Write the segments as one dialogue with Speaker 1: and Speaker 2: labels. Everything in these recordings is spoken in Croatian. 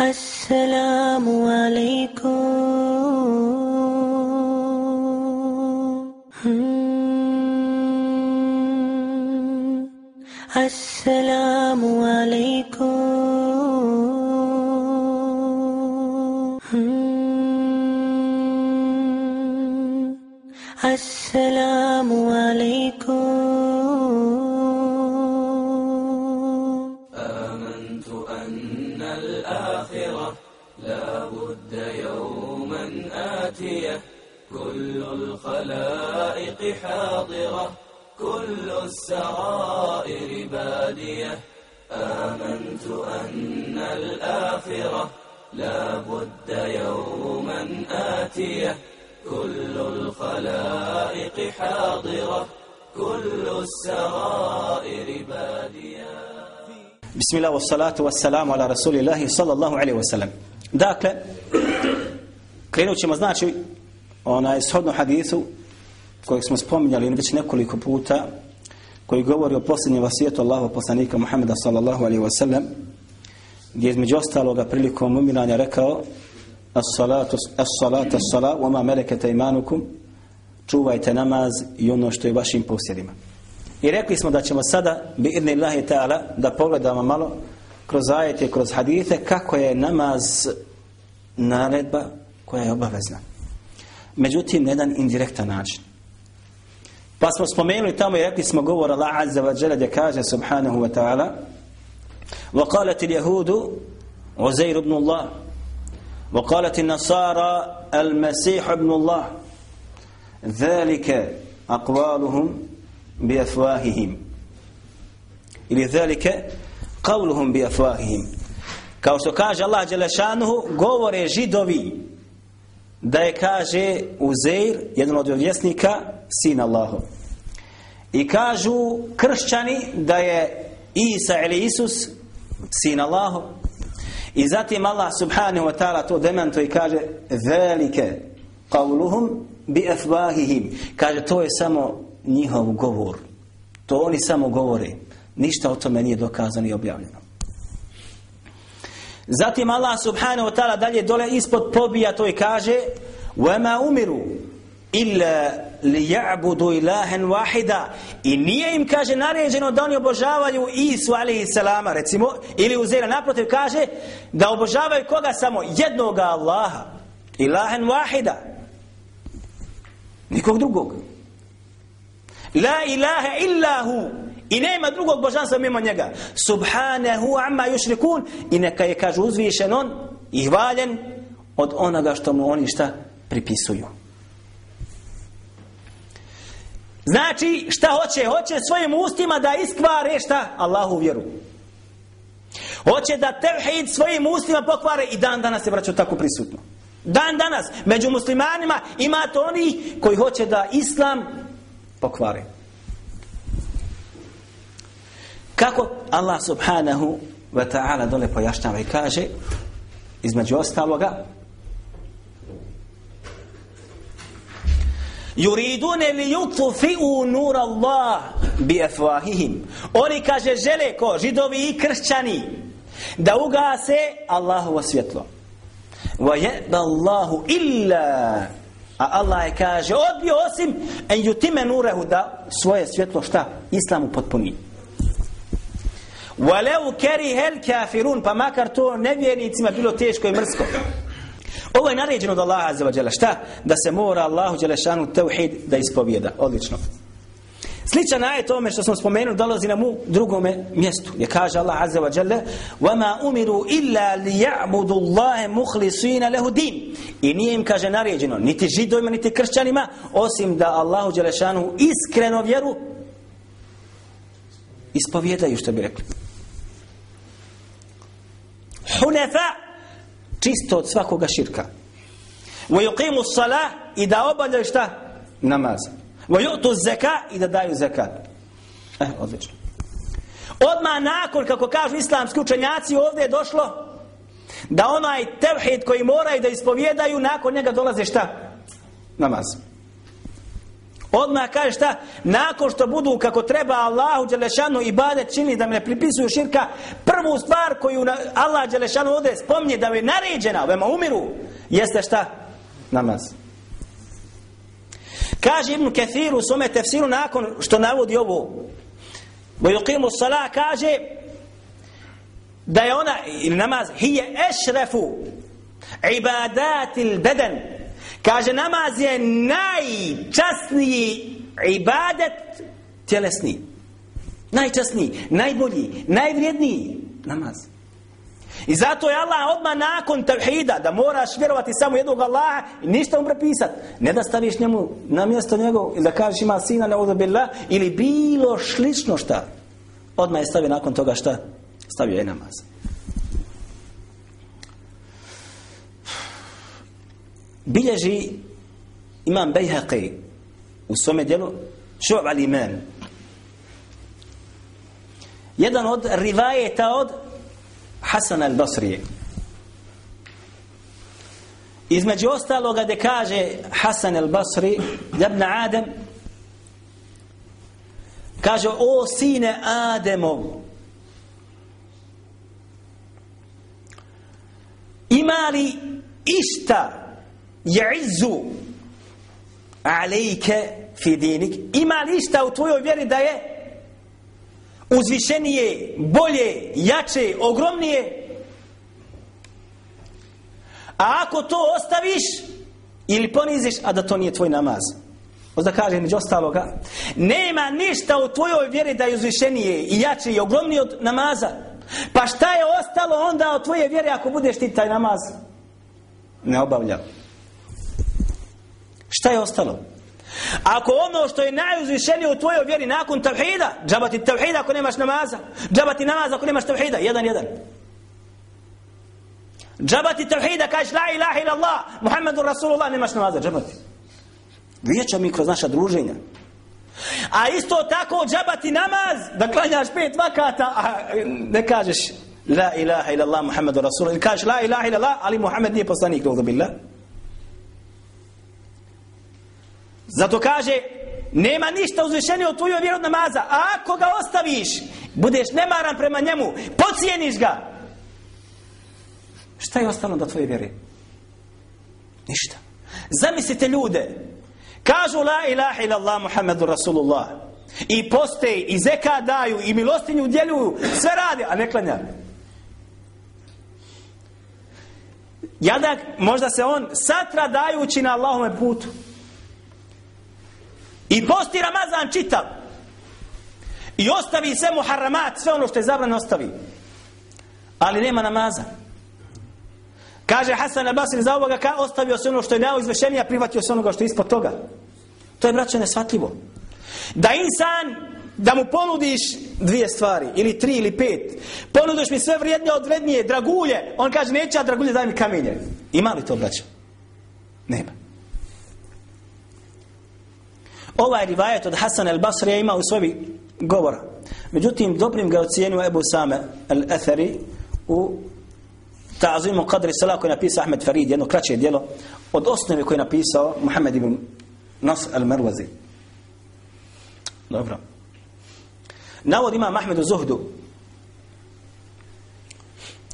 Speaker 1: السلام عليكم السلام
Speaker 2: كل الخلائق حاضرة كل السرائر بادية. آمنت أن الآخرة لا بد يوما آتية. كل الخلائق حاضرة كل السرائر بادية.
Speaker 3: بسم الله والصلاة والسلام على رسول الله صلى الله عليه وسلم. داكلا كينوتشي ما onaj shodno hadithu kojeg smo spominjali već nekoliko puta koji govori o posljednjem vasijetu Allahu poslanika Muhammeda sallallahu alaihi wasallam gdje je između ostaloga prilikom umiranja rekao as-salatu as-salatu as-salat wa ma malakat aymanukum čuvajte namaz i ono što je vašim posjedima. I rekli smo da ćemo sada, bi idni Allahi ta'ala, da pogledamo malo kroz ajete, kroz hadite, kako je namaz naredba koja je obavezna. međutim na jedan indirektan način. Pa smo spomenuli tamo i rekli smo govor Allah Azza wa Jalla gdje kaže subhanahu wa ta'ala وقالت اليهود عزير بن الله وقالت النصارى المسيح ابن الله ذلك أقوالهم بأفواههم لذلك قولهم بأفواههم كما قال الله جل شانه قول جدوي da je kaže Uzeir jedan od vjesnika sin Allahov. I kažu kršćani da je Isa ili Isus sin Allahov. I zatim Allah subhanahu wa ta'ala to demantuje i kaže velike qavluhum bi afwahihim. Kaže to je samo njihov govor. To oni samo govore. Ništa o tome nije dokazano i objavljeno zatim Allah subhanahu wa ta'ala dalje dole ispod pobija to i kaže وَمَا umiru illa liya'budu ilahan wahida i nije im kaže naređeno da oni obožavaju Isu alejhi salama recimo ili uzela naprotiv kaže da obožavaju koga samo jednoga Allaha ilahan wahida nikog drugog la ilaha illa hu i nema drugog božanstva mimo njega subhanahu amma yushrikun i neka je kaže uzvišen on i hvaljen od onoga što mu oni šta pripisuju Znači, šta hoće? Hoće svojim ustima da iskvare šta? Allahu vjeru. Hoće da tevhid svojim ustima pokvare i dan danas je braćo tako prisutno. Dan danas među muslimanima imate oni koji hoće da islam pokvare. Kako Allah subhanahu wa ta'ala dole pojašnjava i kaže između ostaloga Yuridune li yutfi'u nur Allah bi afwahihim. Oni kaže žele ko židovi i kršćani da ugase Allahovo svjetlo. Wa yaba Allahu illa a Allah je kaže odbio osim en yutime nurehu da svoje svjetlo šta islamu potpuni. Walau kariha al-kafirun pa makar to nevjernicima bilo teško i mrsko. Ovo je naređeno od Allaha azza wa jalla. Šta? Da se mora Allahu Đelešanu tevhid da ispovijeda. Odlično. Sličan ajet tome što smo spomenuli dolazi nam u drugome mjestu. Gdje kaže Allah azza wa jalla وَمَا أُمِرُوا إِلَّا لِيَعْبُدُ اللَّهِ مُخْلِصِينَ لَهُ دِينَ I nije im kaže naređeno niti židovima niti kršćanima osim da Allahu Đelešanu iskreno vjeru ispovjedaju što bi rekli. Hunefa čisto od svakoga širka. Yuqimu salah i da obavljaju šta? Namaz. Yu'tu zaka i da daju zakat. Eh, odlično. Odmah nakon, kako kažu islamski učenjaci, ovdje je došlo da onaj tevhid koji moraju da ispovjedaju, nakon njega dolaze šta? Namaz. Odmah kaže šta? Nakon što budu kako treba Allahu Đelešanu i bade čini da me pripisuju širka, prvu stvar koju Allah Đelešanu ovdje spomni da mi je naređena, vema umiru, jeste šta? Namaz. Kaže Ibn Kathir u svome tefsiru nakon što navodi ovo. Bojukimu sala kaže da je ona, ili namaz, hije ešrefu ibadatil beden kaže namaz je najčasniji ibadet tjelesni najčasniji, najbolji, najvrijedniji namaz i zato je Allah odmah nakon tevhida da moraš vjerovati samo jednog Allaha i ništa mu prepisat. Ne da staviš njemu na mjesto njegov ili da kažeš ima sina ne billah ili bilo slično šta. Odmah je stavio nakon toga šta? Stavio je namaz. بلجي إمام بيهقي والسومة ديالو شعب الإمام. يدنود الرواية تاود حسن البصري. إذ مجيوستا لغد كاجي حسن البصري لابن آدم. كاجي أو سين آدمو إمالي إشتا. Je'izu alejke fi dinik, ima li u tvojoj vjeri da je uzvišenije, bolje, jače, ogromnije. A ako to ostaviš ili poniziš, a da to nije tvoj namaz. Onda kaže među ostaloga, nema ništa u tvojoj vjeri da je uzvišenije i jače i ogromnije od namaza. Pa šta je ostalo onda od tvoje vjere ako budeš ti taj namaz ne obavljao? Šta je ostalo? Ako ono što je najuzvišenije u tvojoj vjeri nakon tavhida, džabati tavhida ako nemaš namaza, džabati namaz ako nemaš tavhida, jedan, jedan. Džabati tavhida, kažeš la ilaha ila Allah, Muhammedu Rasulullah, nemaš namaza, džabati. Vijeća mi kroz naša druženja. A isto tako džabati namaz, da klanjaš pet vakata, a ne kažeš la ilaha ila Allah, Muhammedu Rasulullah, kažeš la ilaha ila Allah, ali Muhammed nije poslanik, billah. Zato kaže, nema ništa uzvišenije od tvojoj vjeru od namaza. A ako ga ostaviš, budeš nemaran prema njemu, pocijeniš ga. Šta je ostalo do tvoje vjere? Ništa. Zamislite ljude, kažu la ilaha illallah Muhammedu Rasulullah. I poste, i zeka daju, i milostinju udjeljuju, sve rade, a ne klanja. Jadak, možda se on satra dajući na Allahome putu. I posti Ramazan čitav. I ostavi sve muharramat, sve ono što je zabran ostavi. Ali nema namaza. Kaže Hasan al-Basri za ovoga ka ostavio se ono što je najizvešenije, a prihvatio se onoga što je ispod toga. To je braće nesvatljivo. Da insan da mu ponudiš dvije stvari, ili tri, ili pet. Ponudiš mi sve vrijednije od vrednije, dragulje. On kaže, neće, a dragulje daj mi kamenje. Ima li to, braće? Nema. Ovaj rivajet od Hasan el-Basrija ima u svoji govora. Međutim, dobrim ga ocijenio Ebu Same el-Etheri u Ta'azimu Qadri Salah koji je napisao Ahmed Farid, jedno kraće dijelo od osnove koje je napisao Muhammed ibn Nas al-Marwazi. Dobro. Navod ima Mahmedu Zuhdu.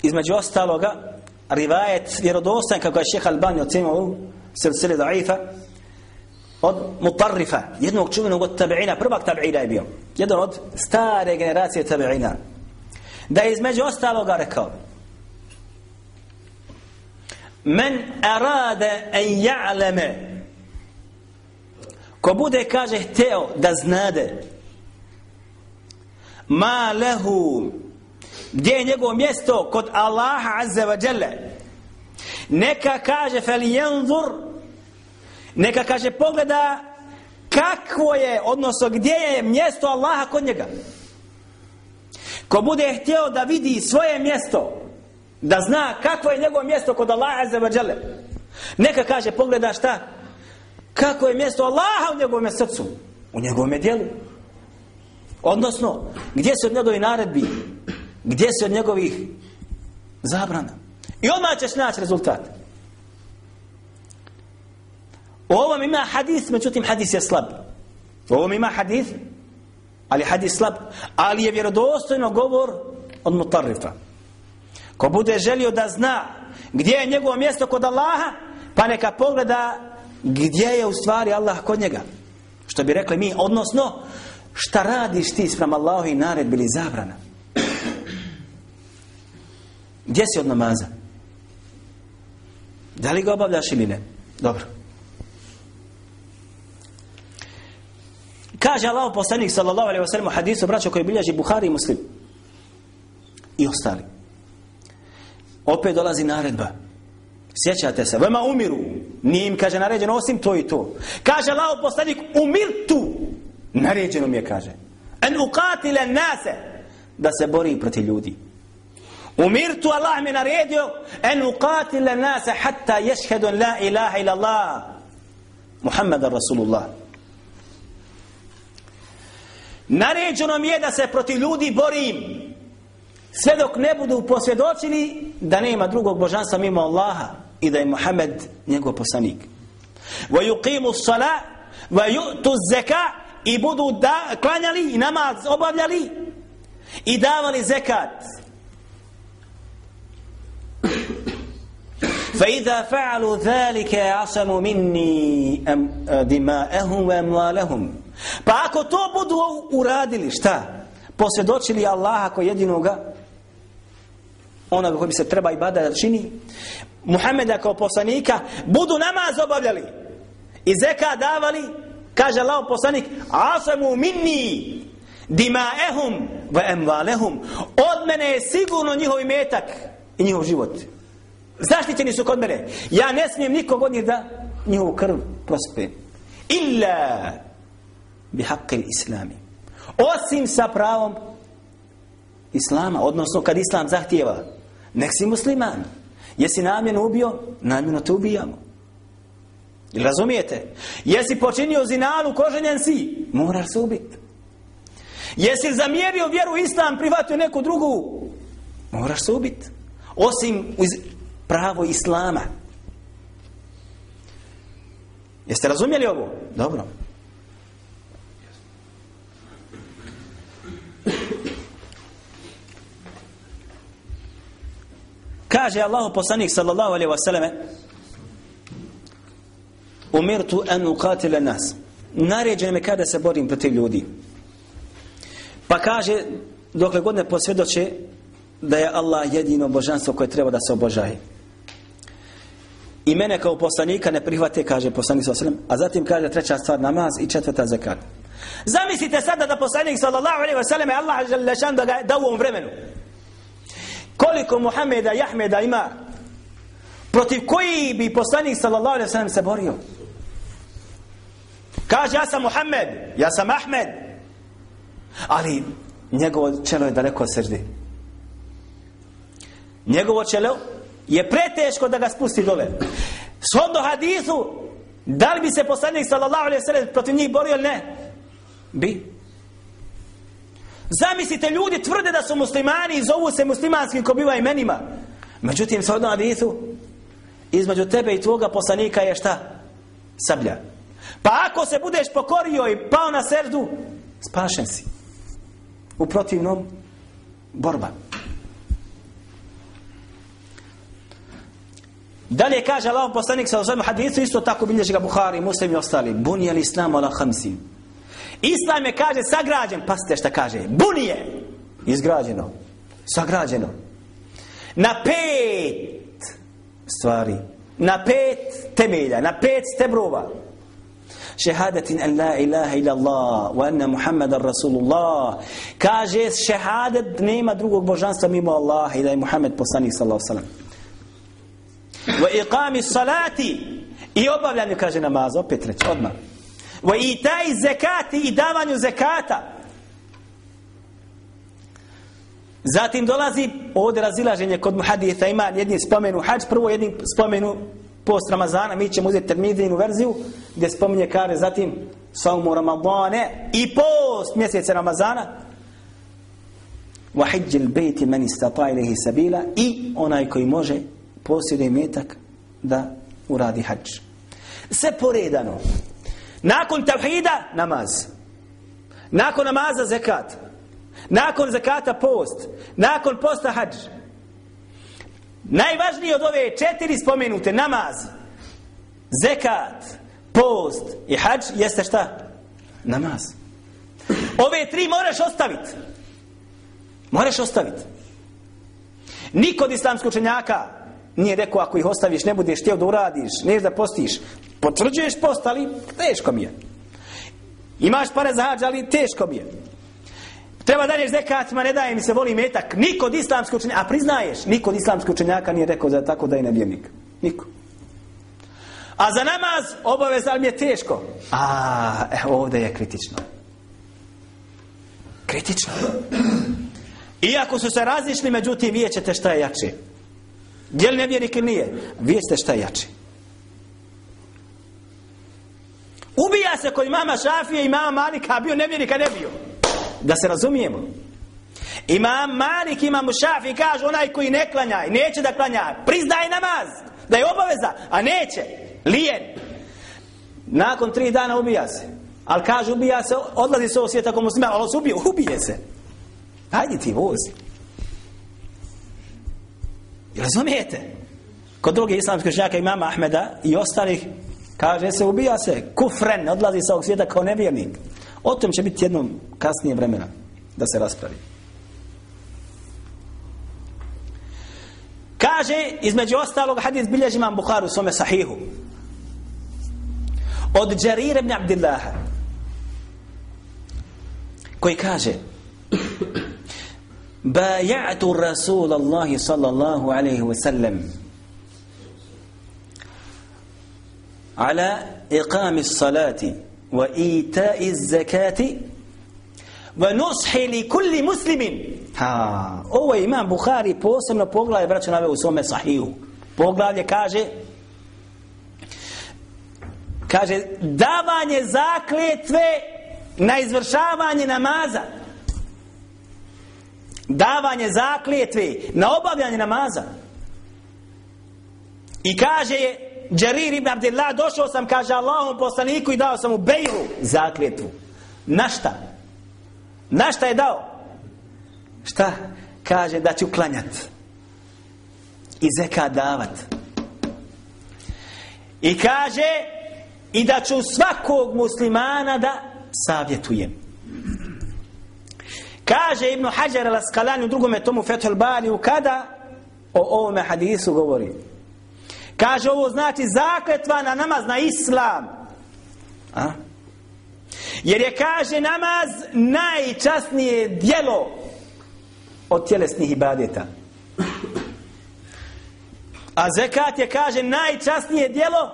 Speaker 3: Između ostaloga, rivajet vjerodostan kako je šeha Albani ocenio u silsili da'ifa, od mutarrifa, jednog čuvenog od tabi'ina, prvak tabi'ina je bio. Jedan od stare generacije tabi'ina. Da je između ostaloga rekao Men arade en ja'leme Ko bude, kaže, hteo da znade Ma lehu Gdje je njegovo mjesto kod Allaha azza wa jalla Neka kaže fel janzur Neka kaže pogleda kakvo je, odnosno gdje je mjesto Allaha kod njega. Ko bude htio da vidi svoje mjesto, da zna kakvo je njegovo mjesto kod Allaha azza wa jalla. Neka kaže pogleda šta? Kako je mjesto Allaha u njegovom srcu, u njegovom djelu. Odnosno, gdje su od njegovih naredbi, gdje su od njegovih zabrana. I odmah ćeš naći rezultat. U ovom ima hadis, međutim hadis je slab. U ovom ima hadith, ali hadith slab, ali je vjerodostojno govor od mutarrifa. Ko bude želio da zna gdje je njegovo mjesto kod Allaha, pa neka pogleda gdje je u stvari Allah kod njega. Što bi rekli mi, odnosno, šta radiš ti sprem Allahu i naredbi ili zabrana? Gdje si od namaza? Da li ga obavljaš ili ne? Dobro. Kaže Allah poslanik sallallahu alaihi wa sallam u hadisu braćo koji bilježi Buhari i Muslim. I ostali. Opet dolazi naredba. Sjećate se, vema umiru. Nije im, kaže, naređeno osim to i to. Kaže Allah poslanik, umirtu. Naređeno mi je, kaže. En uqatile nase. Da se bori protiv ljudi. Umirtu, Allah mi naredio, en uqatile nase hatta ješhedu la ilaha ila Allah. Muhammad Rasulullah. Naređeno mi je da se protiv ljudi borim. Sve dok ne budu posvjedočili da nema drugog božanstva mimo Allaha i da je Muhammed njegov poslanik. Wa yuqimu s-sala wa yu'tu zeka i budu da, klanjali i namaz obavljali i davali zekat. فإذا فعلوا ذلك عصموا مني دماءهم وأموالهم pa ako to budu uradili, šta? Posvjedočili Allaha koji jedinoga onoga koji se treba i bada da čini Muhammeda kao poslanika budu namaz obavljali i zeka davali kaže Allah poslanik asamu minni dimaehum wa emvalehum od mene je sigurno njihov imetak i njihov život. Zaštićeni su kod mene. Ja ne smijem nikog od njih da njihovu krv prospe. Illa bi haqqil islami osim sa pravom Islama, odnosno kad Islam zahtijeva nek si musliman jesi namjerno ubio, namjerno te ubijamo Ili razumijete? Jesi počinio zinalu, koženjen si, moraš se ubiti. Jesi zamjerio vjeru Islam, prihvatio neku drugu, moraš se ubiti. Osim uz pravo Islama. Jeste razumjeli ovo? Dobro. Kaže Allahu poslanik sallallahu alejhi ve selleme Umirtu an uqatila nas. Naređeno mi kada se borim protiv ljudi. Pa kaže dokle god ne posvjedoče da je Allah jedino božanstvo koje treba da se obožaje. I mene kao poslanika ne prihvate, kaže poslanik sallallahu a zatim kaže treća stvar namaz i četvrta zakat. Zamislite sada da poslanik sallallahu alejhi ve sellem Allah dželle da ga da u ovom vremenu. Koliko Muhameda i Ahmeda ima protiv koji bi poslanik sallallahu alejhi ve sellem se borio? Kaže ja sam Muhammed, ja sam Ahmed. Ali njegovo čelo je daleko od srdi. Njegovo čelo je preteško da ga spusti dole. Shodno hadisu, da li bi se poslanik sallallahu alejhi ve sellem protiv njih borio ili ne? Bi. Zamislite, ljudi tvrde da su muslimani i zovu se muslimanskim ko biva imenima. Međutim, shodno hadisu, između tebe i tvoga poslanika je šta? Sablja. Pa ako se budeš pokorio i pao na srdu, spašen si. U protivnom, borba. Dalje kaže Allah poslanik sa osvijem hadisu, isto tako bilježi ga Buhari, Muslim i ostali. Bunijel islam ala hamsin. Islam je, kaže, sagrađen. Pazite šta kaže. Bunije. Izgrađeno. Sagrađeno. Na pet stvari. Na pet temelja. Na pet stebrova. Šehadetin an la ilaha ila Allah wa anna Muhammadan Rasulullah. Kaže šehadet nema drugog božanstva mimo Allaha i da je Muhammed poslanik sallallahu sallam. Wa iqami salati i obavljanju, kaže namaz, opet reći, odmah. Wa itai zekati i davanju zekata. Zatim dolazi ovdje razilaženje kod muhaditha ima jedni spomenu hađ, prvo jedni spomenu post Ramazana, mi ćemo uzeti termidinu verziju gdje spominje kare zatim saumu Ramadane i post mjeseca Ramazana hijjil bejti meni stata ilihi sabila i onaj koji može posjeduje metak da uradi hađ. Sve poredano. Nakon tavhida, namaz. Nakon namaza zekat. Nakon zekata post. Nakon posta hađ. Najvažnije od ove četiri spomenute namaz, zekat, post i hađ jeste šta? Namaz. Ove tri moraš ostaviti. Moraš ostaviti. Niko od islamskog učenjaka nije rekao ako ih ostaviš ne budeš htio da uradiš, neš da postiš. Potvrđuješ post, ali teško mi je. Imaš pare za hađ, ali teško mi je. Treba dalješ zekatima, ne daje mi se voli metak. Niko od islamskog učenjaka, a priznaješ, niko od islamskog učenjaka nije rekao da tako da je nevjernik. Niko. A za namaz obaveza ali mi je teško. A, e, ovdje je kritično. Kritično. Iako su se razišli, međutim, vidjet ćete šta je jače. Je li nevjernik ili nije? Vidjet ćete šta je jače. Ubija se kod mama Šafije i mama Malika, a bio nevjernik, a ne bio. Da se razumijemo. Imam Malik, imam Šafi kaže onaj koji ne klanja i neće da klanja, priznaje namaz, da je obaveza, a neće, lijen. Nakon tri dana ubija se. Ali kaže ubija se, odlazi se ovog svijeta ako muslima, ali se ubije, ubije se. Hajde ti vozi. Razumijete? Kod druge islamske žaka imama Ahmeda i ostalih Kaže se, ubija se, kufren, odlazi sa ovog svijeta kao nevjernik. O tom će biti jednom kasnije vremena da se raspravi. Kaže, između ostalog, hadis bilježi imam Bukharu u svome sahihu. Od Džarir ibn Abdillaha, koji kaže, Baja'tu Rasulallah sallallahu alaihi wa sallam, ala iqami salati wa ita'i zakati wa nushi li kulli muslimin. Ha. Ovo je imam Buhari posebno poglavlje braćo naveo u svome sahiju poglavlje kaže kaže davanje zakletve na izvršavanje namaza. Davanje zakletve na obavljanje namaza. I kaže Džerir ibn Abdillah došao sam kaže Allahom poslaniku i dao sam mu bejru zakletvu na šta? na šta je dao? šta? kaže da ću klanjat i zeka davat i kaže i da ću svakog muslimana da savjetujem Kaže Ibn Hajar al-Asqalani u drugome tomu Fethul Bariju kada o ovome hadisu govori. Kaže ovo znači zakletva na namaz na islam. A? Jer je kaže namaz najčasnije dijelo od tjelesnih ibadeta. A zekat je kaže najčasnije dijelo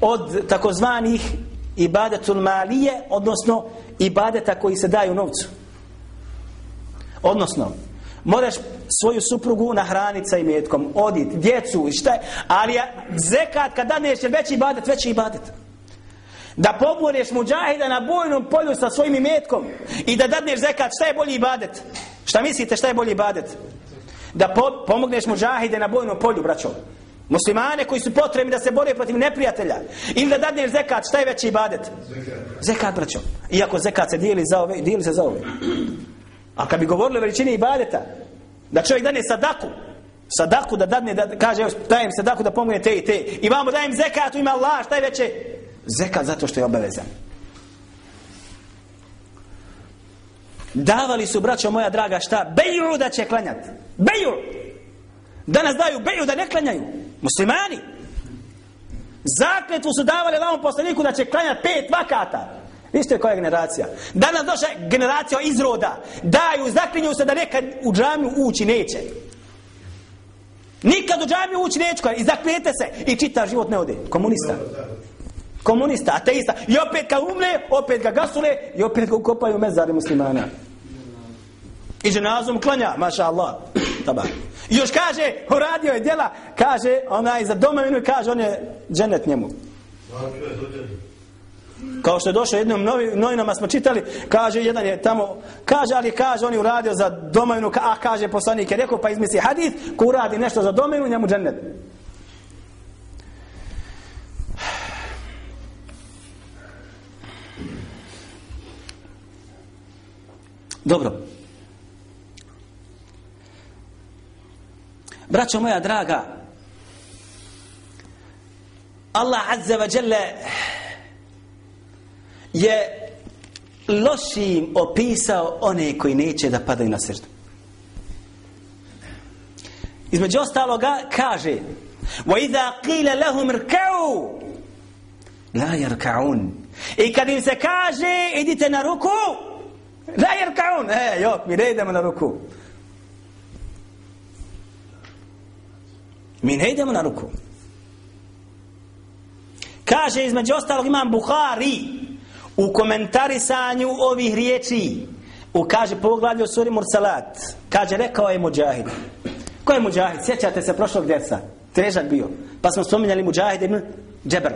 Speaker 3: od takozvanih ibadetul malije, odnosno ibadeta koji se daju novcu. Odnosno, moraš svoju suprugu nahraniti sa imetkom, odit, djecu i šta je, ali zekat kad daneš je veći ibadet, veći ibadet. Da poboriš muđahida na bojnom polju sa svojim imetkom i da dadneš zekat, šta je bolji ibadet? Šta mislite šta je bolji ibadet? Da po, pomogneš muđahide na bojnom polju, braćo. Muslimane koji su potrebni da se bore protiv neprijatelja. Ili da dadneš zekat, šta je veći ibadet? Zekat. Zekat, braćo. Iako zekat se dijeli za ove, dijeli se za ove. A kad bi govorili o veličini ibadeta, da čovjek dane sadaku, sadaku da dadne, da kaže, dajem sadaku da pomogne te i te. I vamo dajem zekat u ime Allah, šta je veće? Zekat zato što je obavezan. Davali su, braćo moja draga, šta? Beju da će klanjati. Beju! Danas daju beju da ne klanjaju. Muslimani. Zakletvu su davali lavom poslaniku da će klanjati pet vakata. Isto koja je generacija. Danas došla generacija izroda. Daju, zaklinju se da nekad u džamiju ući neće. Nikad u džamiju ući neće. I zaklijete se. I čita život ne ode. Komunista. Komunista, ateista. I opet kad umre, opet ga gasule i opet ga ukopaju mezari muslimana. I klanja, maša Allah. Taba. I još kaže, uradio je djela, kaže, onaj za domovinu, kaže, on je dženet njemu. Kao što je došao jednom novi, novinama smo čitali, kaže jedan je tamo, kaže ali kaže on je uradio za domovinu, a kaže poslanik je rekao pa izmisli hadith, ko uradi nešto za domovinu, njemu džennet. Dobro. Braćo moja draga, Allah Azza wa je lošim opisao one koji neće da padaju na srdu. Između ostaloga kaže وَإِذَا قِيلَ لَهُمْ رْكَعُوا لَا يَرْكَعُونَ I kad im se kaže idite na ruku La jerkaun E, jok, mi ne idemo na ruku Mi ne idemo na ruku Kaže između ostalog imam Buhari u komentarisanju ovih riječi u kaže poglavlju suri Mursalat kaže rekao je Mujahid. Ko je Mujahid? sjećate se prošlog djeca težak bio. Pa smo spominjali Mujahid ibn Džeber.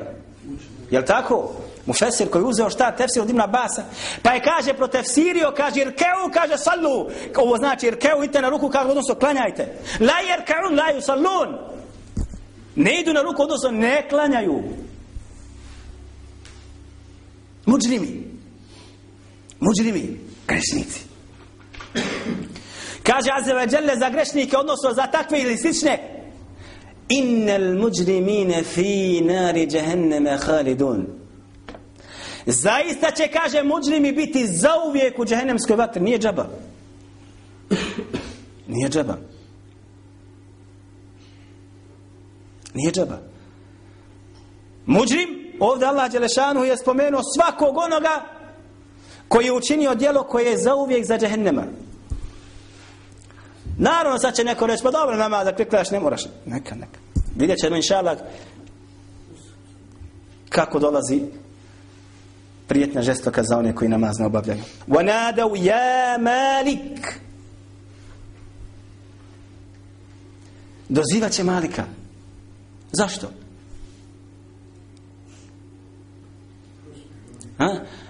Speaker 3: Jel tako? Mufesir koji uzeo šta? Tefsir od Ibn Abasa. Pa je kaže protefsirio kaže irkeu kaže sallu. Ovo znači irkeu idite na ruku kaže odnosno klanjajte. La irkeun la yusallun ne idu na ruku odnosno ne klanjaju Muđrimi. Muđrimi. Grešnici. Kaže Jalla za grešnike, odnosno za takve ili slične. Innal muđrimine fi nari jahannama khalidun. Zaista će, kaže, muđrimi biti zauvijek u džahennemskoj vatri. Nije džaba. Nije džaba. Nije džaba. Muđrim Ovdje Allah Đelešanu je spomenuo svakog onoga koji je učinio djelo koje je zauvijek za džehennema. Naravno sad će neko reći, pa dobro nama da priklaš ne moraš. Neka, neka. Vidjet ćemo inša Allah kako dolazi prijetna žestoka za one koji namaz ne obavljaju. وَنَادَوْ يَا مَالِكْ Dozivat će Malika. Zašto?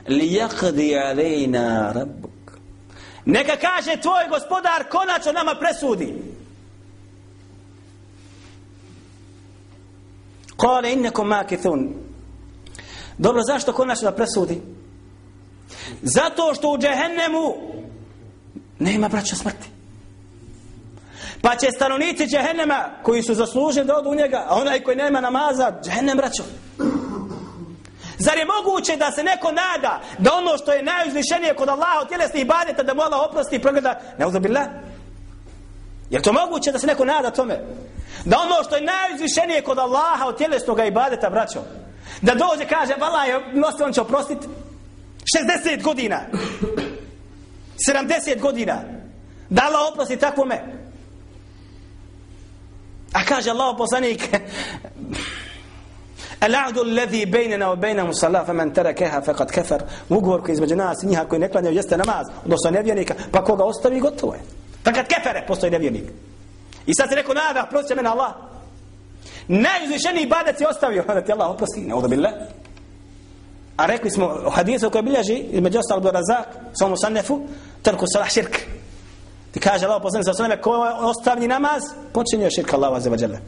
Speaker 3: Lijaqdi alejna rabbuk. Neka kaže tvoj gospodar konačno nama presudi. Kale innekom makithun. Dobro, zašto konačno da presudi? Zato što u džehennemu nema braća smrti. Pa će stanovnici džehennema koji su zasluženi da odu u njega, a onaj koji nema namaza, džehennem braćo. Zar je moguće da se neko nada da ono što je najuzvišenije kod Allaha od tjelesnih ibadeta da mu Allah oprosti i progleda? Ne uzabillah. Je to moguće da se neko nada tome? Da ono što je najuzvišenije kod Allaha od tjelesnog ibadeta, braćo, da dođe kaže, vala je, nosi, on će oprostiti 60 godina. 70 godina. Da Allah oprosti takvome. A kaže Allah poslanik العهد الذي بيننا وبينهم الصلاة فمن تركها فقد كفر. وقور كيز بجناس نيها كوي نكلا نيو نماز ودوستو نبيانيك باكوغا أستوي قطوة فقد كفر. بوستو نبيانيك إسا سنكو نادا أبروس من الله. نايزشن إبادة يستوي ونتي الله أبروس نعوذ بالله. أريكو اسمه حديثه كبير جي المجلس عبد الرزاق سو مصنفه. ترك الصلاح شرك. تكاجل الله بوستو نبيانيك كوي أستوي نماز. بوستو شرك الله عز وجل.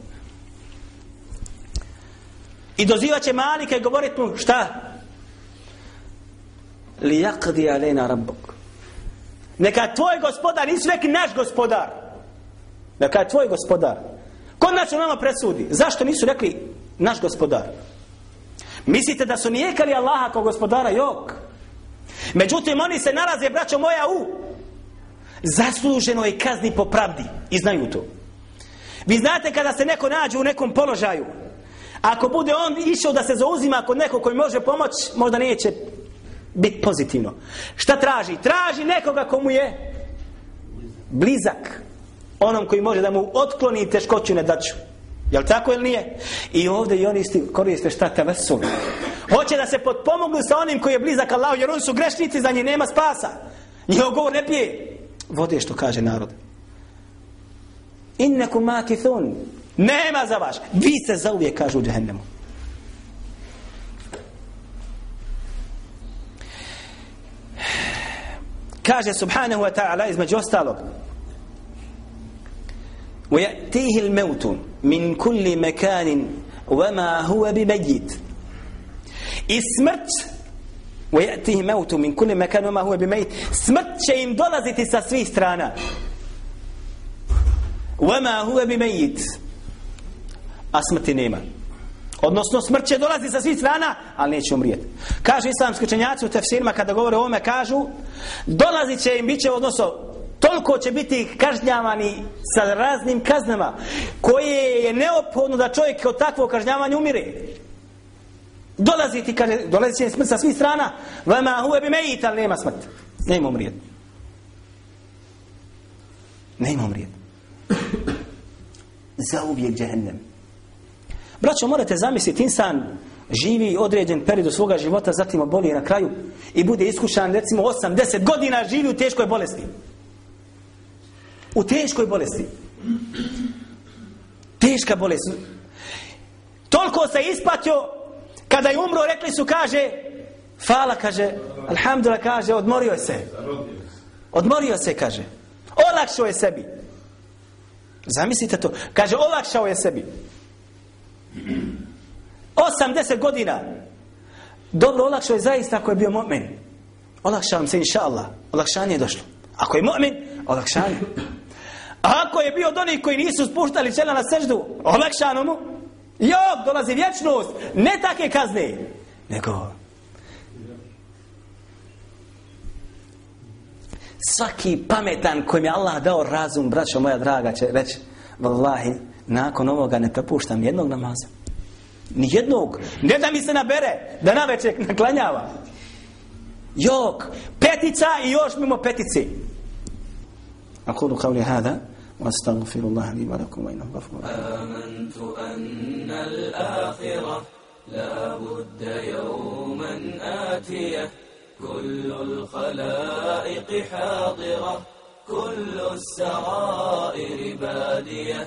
Speaker 3: I dozivat će Malika i govorit mu šta? Li jakdi alena rabbuk. Neka tvoj gospodar, nisi neki naš gospodar. Neka je tvoj gospodar. Ko nas u nama presudi? Zašto nisu rekli naš gospodar? Mislite da su nijekali Allaha kao gospodara? Jok. Međutim, oni se nalaze, braćo moja, u zasluženoj kazni po pravdi. I znaju to. Vi znate kada se neko nađe u nekom položaju, Ako bude on išao da se zauzima kod nekog koji može pomoći, možda neće biti pozitivno. Šta traži? Traži nekoga komu je blizak. Onom koji može da mu otkloni teškoću ne daću. Jel tako ili nije? I ovdje i oni koriste šta te vesul. Hoće da se potpomognu sa onim koji je blizak Allah, jer oni su grešnici, za njih nema spasa. Njihov govor ne pije. Vode što kaže narod. Innekum makithun. Nema za vaš. Vi ste za uvijek, kažu u džehennemu. Kaže subhanahu wa ta'ala između ostalog ويأتيه الموت من كل مكان وما هو بميت smrt وَيَأْتِهِ مَوْتُ مِنْ كُلِّ مَكَانُ وَمَا هُوَ بِمَيْتٍ će im dolaziti sa svih strana. وَمَا هُوَ بِمَيِّتٍ A smrti nema. Odnosno smrt će dolazi sa svih strana, ali neće umrijeti. Kažu islamski učenjaci u tefsirima kada govore o ovome, kažu dolazit će im, bit će, odnosno toliko će biti kažnjavani sa raznim kaznama koje je neophodno da čovjek od takvog kažnjavanja umire. Dolazi ti, kaže, dolazi će smrt sa svih strana, vama huve bi mejit, ali nema smrt. Nema umrijeti. Nema umrijeti. Za uvijek džehennem. Braćo, morate zamisliti, insan živi određen period svoga života, zatim oboli na kraju i bude iskušan, recimo 8-10 godina živi u teškoj bolesti. U teškoj bolesti. Teška bolest. Toliko se ispatio, kada je umro, rekli su, kaže, fala, kaže, alhamdulillah, kaže, odmorio se. Odmorio se, kaže. Olakšao je sebi. Zamislite to. Kaže, olakšao je sebi. 80 godina. Dobro, olakšao je zaista ako je bio mu'min. Olakšavam se, inša Allah. Olakšanje je došlo. Ako je mu'min, olakšanje. A ako je bio od onih koji nisu spuštali čela na seždu, olakšano mu, jok, dolazi vječnost. Ne take kazne, nego svaki pametan kojim je Allah dao razum, braćo moja draga, će reći, vallahi, nakon ovoga ne prepuštam jednog namaza. Ni jednog. Ne da mi se nabere, da na večer naklanjava. Jok, petica i još mimo petici. أقول قولي هذا وأستغفر الله لي ولكم وإنه غفور
Speaker 2: آمنت أن الآخرة لا بد يوما آتية كل الخلائق حاضرة كل السرائر بادية